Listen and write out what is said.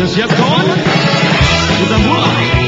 Just het gone? the a